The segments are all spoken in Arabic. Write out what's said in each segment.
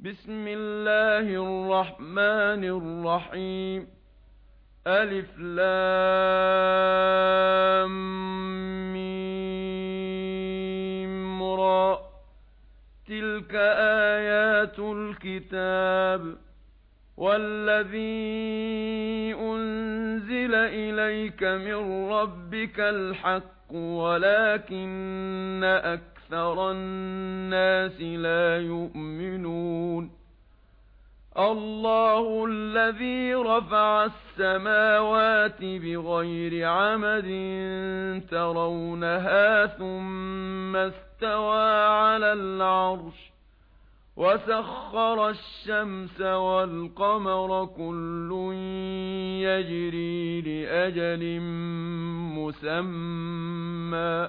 بسم الله الرحمن الرحيم. ألف لام ميم را. تلك آيات الكتاب والذي أنزل إليك من ربك الحق ولكن أكبر أَكْثَرَ النَّاسِ لَا يُؤْمِنُونَ. الله الذي رفع السماوات بغير عمد ترونها ثم استوى على العرش وسخر الشمس والقمر كل يجري لأجل مسمى.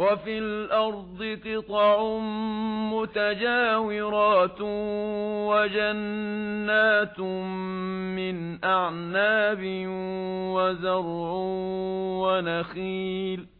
وَفِي الْأَرْضِ قِطَعٌ مُتَجَاوِرَاتٌ وَجَنَّاتٌ مِنْ أَعْنَابٍ وَزَرْعٌ وَنَخِيلٌ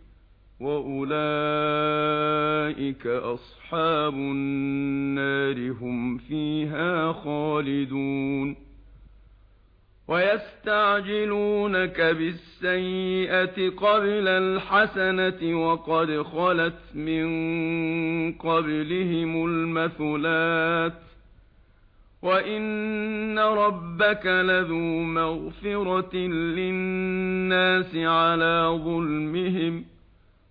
وَأُولَئِكَ أَصْحَابُ النَّارِ هُمْ فِيهَا خَالِدُونَ وَيَسْتَعْجِلُونَكَ بِالسَّيِّئَةِ قَبْلَ الْحَسَنَةِ وَقَدْ خَلَتْ مِنْ قَبْلِهِمُ الْمَثُلَاتُ وَإِنَّ رَبَّكَ لَذُو مَغْفِرَةٍ لِلنَّاسِ عَلَى ظُلْمِهِمْ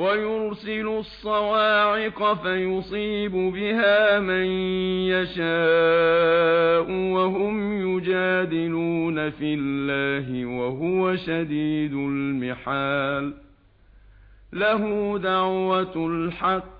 وَيُرْسِلُ الصَّوَاعِقَ فَيُصِيبُ بِهَا مَن يَشَاءُ وَهُمْ يُجَادِلُونَ فِي اللَّهِ وَهُوَ شَدِيدُ الْمِحَالِ لَهُ دَعْوَةُ الْحَقِّ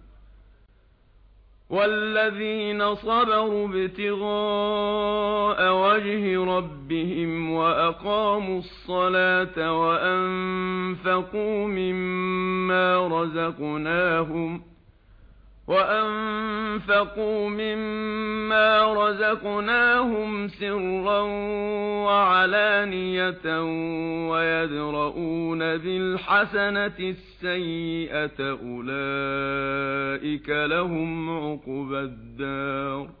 والذين صبروا ابتغاء وجه ربهم وأقاموا الصلاة وأنفقوا مما رزقناهم وأنفقوا مما رزقناهم سرا وعلانية ويدرؤون بالحسنة السيئة أولئك لهم عُقْبَى الدار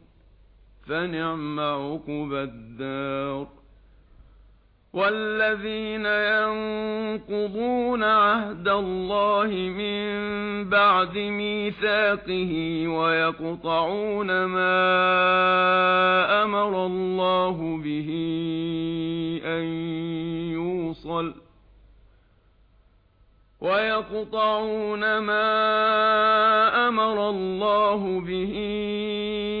فنعم عقب الدار. والذين ينقضون عهد الله من بعد ميثاقه ويقطعون ما أمر الله به أن يوصل ويقطعون ما أمر الله به أن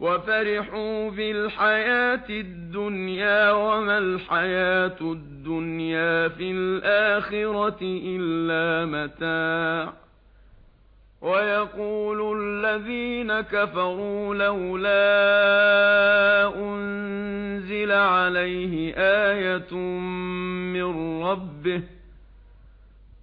وَفَرِحُوا بِالْحَيَاةِ الدُّنْيَا وَمَا الْحَيَاةُ الدُّنْيَا فِي الْآخِرَةِ إِلَّا مَتَاعٌ. وَيَقُولُ الَّذِينَ كَفَرُوا لَوْلَا أُنْزِلَ عَلَيْهِ آيَةٌ مِّن رَّبِّهِ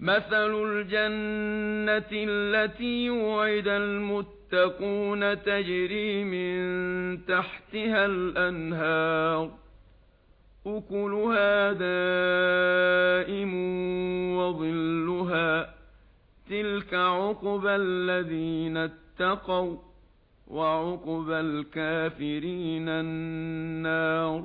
مثل الجنة التي وعد المتقون تجري من تحتها الأنهار أكلها دائم وظلها تلك عُقْبَى الذين اتقوا وَعُقْبَى الكافرين النار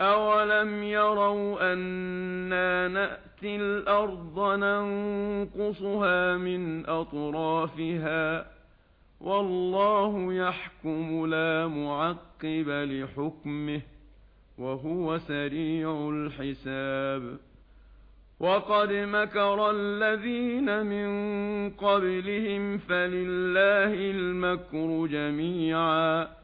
أَوَلَمْ يَرَوْا أَنَّا نَأْتِي الْأَرْضَ نَنقُصُهَا مِنْ أَطْرَافِهَا وَاللَّهُ يَحْكُمُ لَا مُعَقِّبَ لِحُكْمِهِ وَهُوَ سَرِيعُ الْحِسَابِ وَقَدْ مَكَرَ الَّذِينَ مِنْ قَبْلِهِمْ فَلِلَّهِ الْمَكْرُ جَمِيعًا